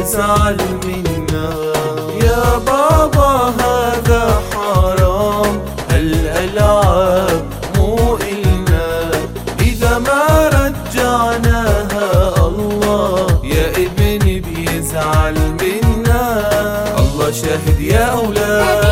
يزعل منا يا بابا هذا حرام. هالألعاب مو إلنا. إذا ما رجعناها الله يا ابني بيزعل منا. الله شاهد يا أولاد.